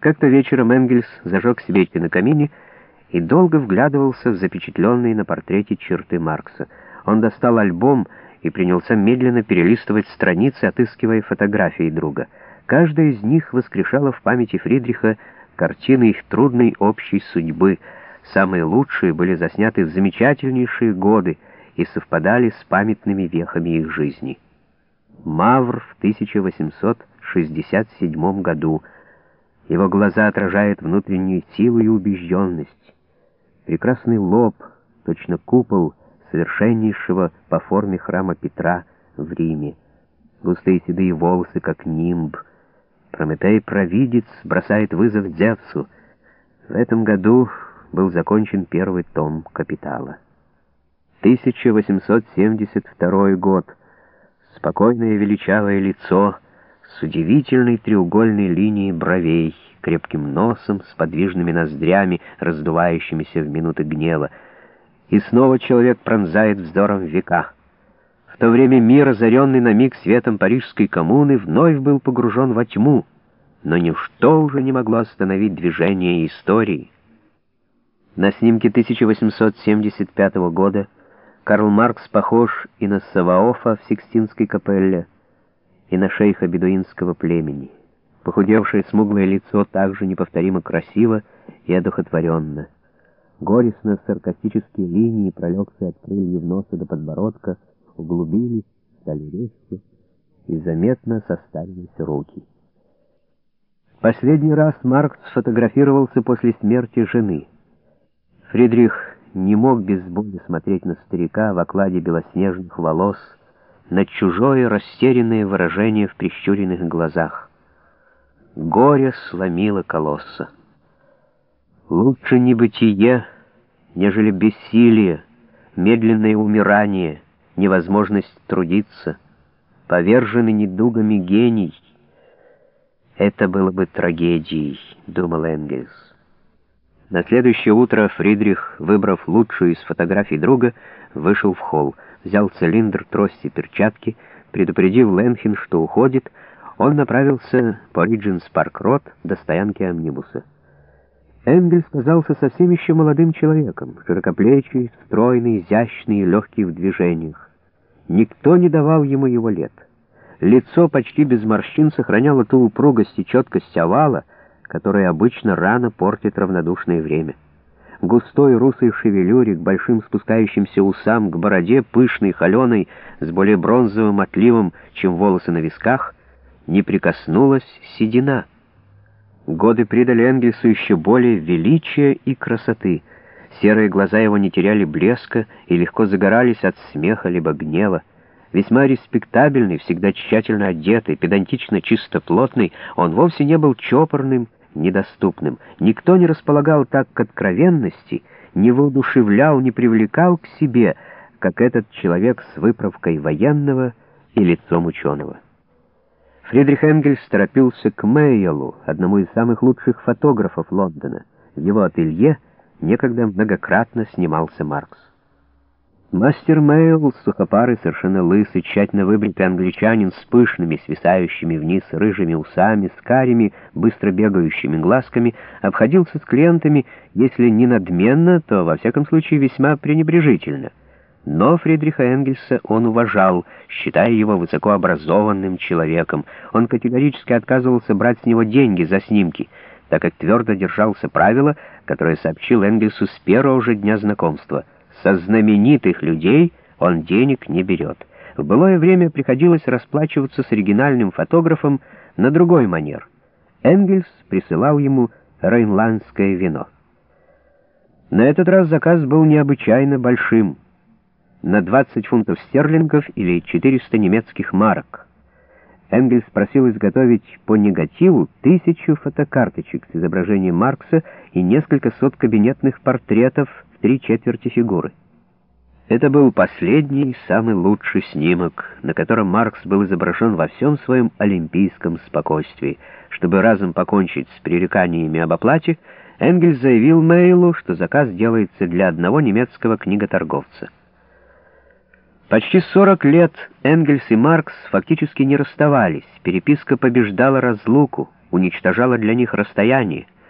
Как-то вечером Энгельс зажег свечи на камине и долго вглядывался в запечатленные на портрете черты Маркса. Он достал альбом и принялся медленно перелистывать страницы, отыскивая фотографии друга. Каждая из них воскрешала в памяти Фридриха картины их трудной общей судьбы. Самые лучшие были засняты в замечательнейшие годы и совпадали с памятными вехами их жизни. Мавр в 1867 году. Его глаза отражают внутреннюю силу и убежденность. Прекрасный лоб, точно купол совершеннейшего по форме храма Петра в Риме. Густые седые волосы, как нимб. Прометей-провидец бросает вызов Зевсу. В этом году был закончен первый том «Капитала». 1872 год. Спокойное величавое лицо с удивительной треугольной линией бровей, крепким носом, с подвижными ноздрями, раздувающимися в минуты гнева. И снова человек пронзает вздором века. В то время мир, озаренный на миг светом парижской коммуны, вновь был погружен во тьму, но ничто уже не могло остановить движение истории. На снимке 1875 года Карл Маркс похож и на Саваофа в Сикстинской капелле, и на шейха бедуинского племени. Похудевшее смуглое лицо также неповторимо красиво и одухотворенно. Горестно-саркастические линии, пролегшие от крыльев носа до подбородка, углубились, стали резче, и заметно состарились руки. Последний раз Маркс сфотографировался после смерти жены. Фридрих не мог без боли смотреть на старика в окладе белоснежных волос, на чужое растерянное выражение в прищуренных глазах. Горе сломило колосса. Лучше небытие, нежели бессилие, медленное умирание, невозможность трудиться, поверженный недугами гений. Это было бы трагедией, думал Энгельс. На следующее утро Фридрих, выбрав лучшую из фотографий друга, вышел в холл, взял цилиндр, трость и перчатки, предупредив Ленхин, что уходит, он направился по Риджинс Парк Рот до стоянки амнибуса. Энгельс казался совсем еще молодым человеком, широкоплечий, стройный, изящный и легкий в движениях. Никто не давал ему его лет. Лицо почти без морщин сохраняло ту упругость и четкость овала, которое обычно рано портит равнодушное время. Густой русый шевелюре, к большим спускающимся усам, к бороде, пышной, холеной, с более бронзовым отливом, чем волосы на висках, не прикоснулась седина. Годы придали Энгельсу еще более величия и красоты. Серые глаза его не теряли блеска и легко загорались от смеха либо гнева. Весьма респектабельный, всегда тщательно одетый, педантично чистоплотный, он вовсе не был чопорным, недоступным. Никто не располагал так к откровенности, не воодушевлял, не привлекал к себе, как этот человек с выправкой военного и лицом ученого. Фридрих Энгельс торопился к Мейелу, одному из самых лучших фотографов Лондона. В его ателье некогда многократно снимался Маркс. Мастер Мейл, сухопарый, совершенно лысый, тщательно выбритый англичанин с пышными, свисающими вниз рыжими усами, с карими, быстро бегающими глазками, обходился с клиентами, если не надменно, то, во всяком случае, весьма пренебрежительно. Но Фридриха Энгельса он уважал, считая его высокообразованным человеком. Он категорически отказывался брать с него деньги за снимки, так как твердо держался правила, которое сообщил Энгельсу с первого же дня знакомства — со знаменитых людей он денег не берет. В былое время приходилось расплачиваться с оригинальным фотографом на другой манер. Энгельс присылал ему рейнландское вино. На этот раз заказ был необычайно большим, на 20 фунтов стерлингов или 400 немецких марок. Энгельс просил изготовить по негативу тысячу фотокарточек с изображением Маркса и несколько сот кабинетных портретов три четверти фигуры. Это был последний, самый лучший снимок, на котором Маркс был изображен во всем своем олимпийском спокойствии. Чтобы разом покончить с пререканиями об оплате, Энгельс заявил Мейлу, что заказ делается для одного немецкого книготорговца. Почти 40 лет Энгельс и Маркс фактически не расставались, переписка побеждала разлуку, уничтожала для них расстояние,